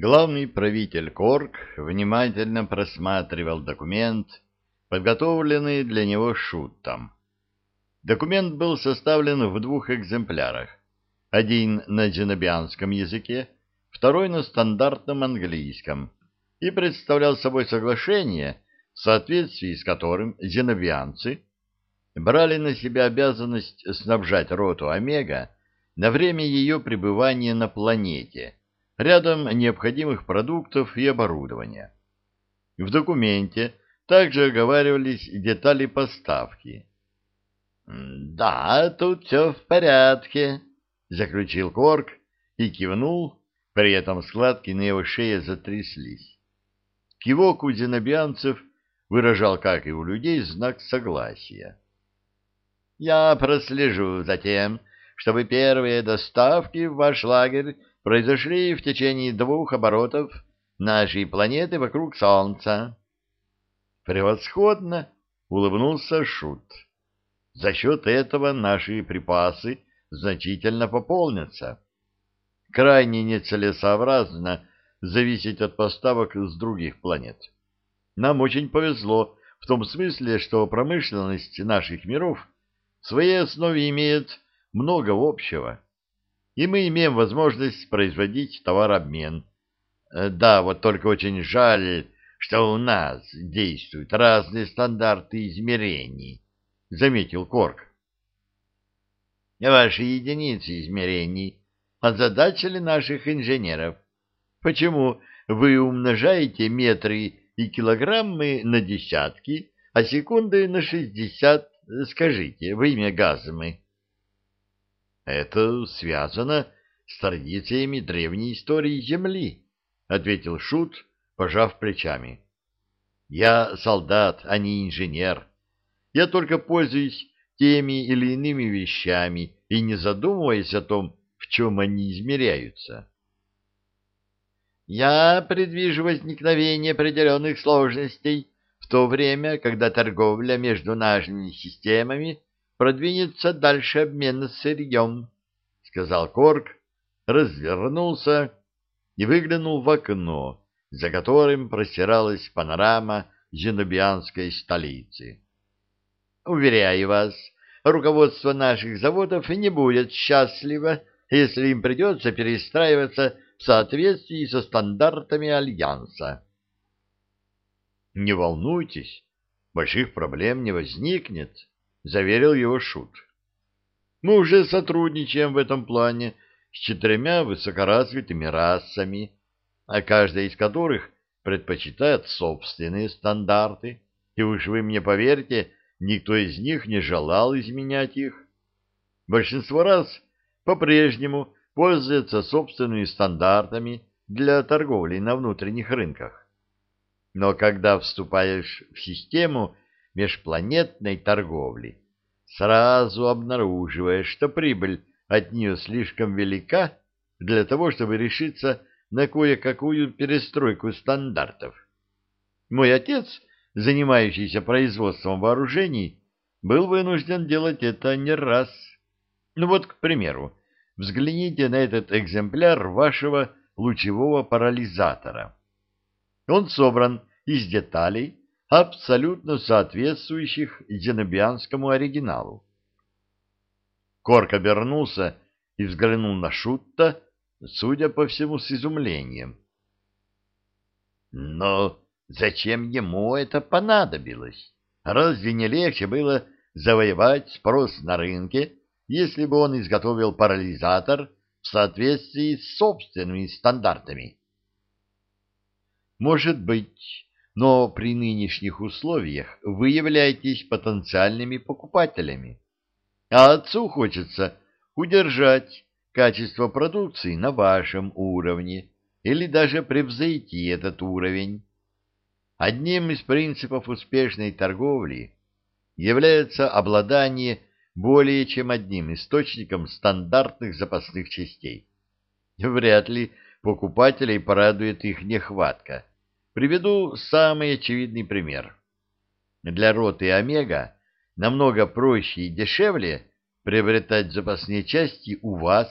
Главный правитель Корк внимательно просматривал документ, подготовленный для него шутом. Документ был составлен в двух экземплярах. Один на зенобианском языке, второй на стандартном английском, и представлял собой соглашение, в соответствии с которым зенобианцы брали на себя обязанность снабжать роту Омега на время ее пребывания на планете – рядом необходимых продуктов и оборудования. В документе также оговаривались детали поставки. «Да, тут все в порядке», — заключил Корк и кивнул, при этом складки на его шее затряслись. Кивок у зенобианцев выражал, как и у людей, знак согласия. «Я прослежу за тем, чтобы первые доставки в ваш лагерь произошли в течение двух оборотов нашей планеты вокруг Солнца. Превосходно, улыбнулся Шут. За счет этого наши припасы значительно пополнятся. Крайне нецелесообразно зависеть от поставок с других планет. Нам очень повезло в том смысле, что промышленность наших миров в своей основе имеет много общего и мы имеем возможность производить товарообмен. Э, да, вот только очень жаль, что у нас действуют разные стандарты измерений, — заметил Корк. Ваши единицы измерений озадачили наших инженеров. Почему вы умножаете метры и килограммы на десятки, а секунды на шестьдесят, скажите, во имя Газмы? Это связано с традициями древней истории Земли, — ответил Шут, пожав плечами. Я солдат, а не инженер. Я только пользуюсь теми или иными вещами и не задумываясь о том, в чем они измеряются. Я предвижу возникновение определенных сложностей в то время, когда торговля между нашими системами продвинется дальше обмена сырьем, — сказал Корк, развернулся и выглянул в окно, за которым простиралась панорама зенобианской столицы. Уверяю вас, руководство наших заводов не будет счастливо, если им придется перестраиваться в соответствии со стандартами Альянса. Не волнуйтесь, больших проблем не возникнет, заверил его Шут. Мы уже сотрудничаем в этом плане с четырьмя высокоразвитыми расами, а каждая из которых предпочитает собственные стандарты, и уж вы мне поверьте, никто из них не желал изменять их. Большинство рас по-прежнему пользуются собственными стандартами для торговли на внутренних рынках. Но когда вступаешь в систему межпланетной торговли, сразу обнаруживаешь, что прибыль от нее слишком велика для того, чтобы решиться на кое-какую перестройку стандартов. Мой отец, занимающийся производством вооружений, был вынужден делать это не раз. Ну вот, к примеру, взгляните на этот экземпляр вашего лучевого парализатора. Он собран из деталей, абсолютно соответствующих зенобианскому оригиналу. Корк обернулся и взглянул на Шутта, судя по всему, с изумлением. Но зачем ему это понадобилось? Разве не легче было завоевать спрос на рынке, если бы он изготовил парализатор в соответствии с собственными стандартами? Может быть, но при нынешних условиях вы являетесь потенциальными покупателями. А отцу хочется удержать качество продукции на вашем уровне или даже превзойти этот уровень. Одним из принципов успешной торговли является обладание более чем одним источником стандартных запасных частей. Вряд ли покупателей порадует их нехватка Приведу самый очевидный пример. Для роты Омега намного проще и дешевле приобретать запасные части у вас,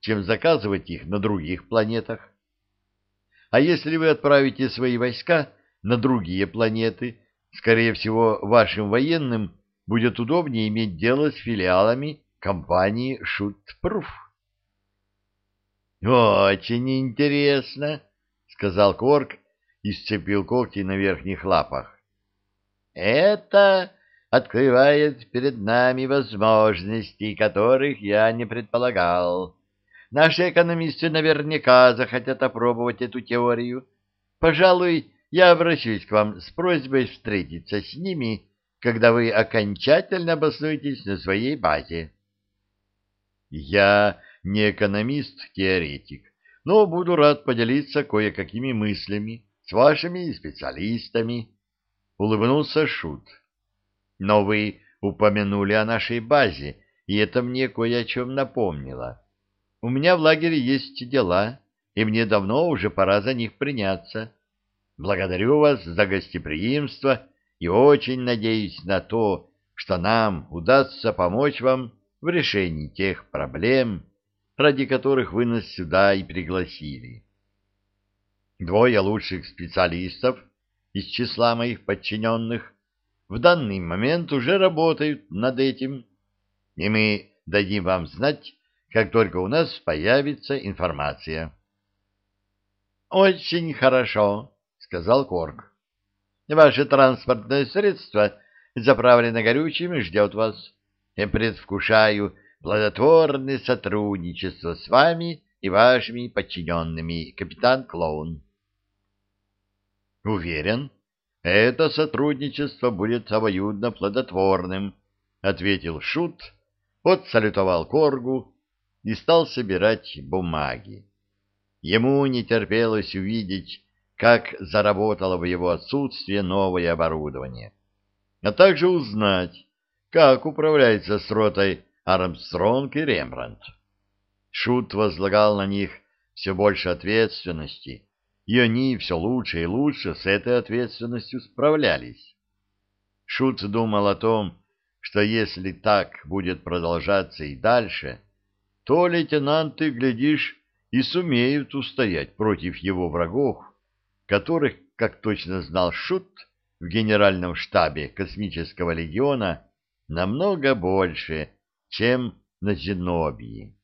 чем заказывать их на других планетах. А если вы отправите свои войска на другие планеты, скорее всего, вашим военным будет удобнее иметь дело с филиалами компании Шутпруф. «Очень интересно», — сказал Корк и сцепил когти на верхних лапах. «Это открывает перед нами возможности, которых я не предполагал. Наши экономисты наверняка захотят опробовать эту теорию. Пожалуй, я обращусь к вам с просьбой встретиться с ними, когда вы окончательно обоснуетесь на своей базе. Я не экономист-теоретик, но буду рад поделиться кое-какими мыслями с вашими специалистами, — улыбнулся Шут. Но вы упомянули о нашей базе, и это мне кое о чем напомнило. У меня в лагере есть дела, и мне давно уже пора за них приняться. Благодарю вас за гостеприимство и очень надеюсь на то, что нам удастся помочь вам в решении тех проблем, ради которых вы нас сюда и пригласили. Двое лучших специалистов из числа моих подчиненных в данный момент уже работают над этим, и мы дадим вам знать, как только у нас появится информация. — Очень хорошо, — сказал Корг. — Ваше транспортное средство заправлено горючим ждет вас. Я предвкушаю плодотворное сотрудничество с вами и вашими подчиненными, капитан Клоун. — Уверен, это сотрудничество будет обоюдно плодотворным, — ответил Шут, отсалютовал Коргу и стал собирать бумаги. Ему не терпелось увидеть, как заработало в его отсутствие новое оборудование, а также узнать, как управляется с ротой Армстронг и Рембрандт. Шут возлагал на них все больше ответственности, и они все лучше и лучше с этой ответственностью справлялись. Шут думал о том, что если так будет продолжаться и дальше, то лейтенанты, глядишь, и сумеют устоять против его врагов, которых, как точно знал Шут, в генеральном штабе космического легиона намного больше, чем на Зенобии.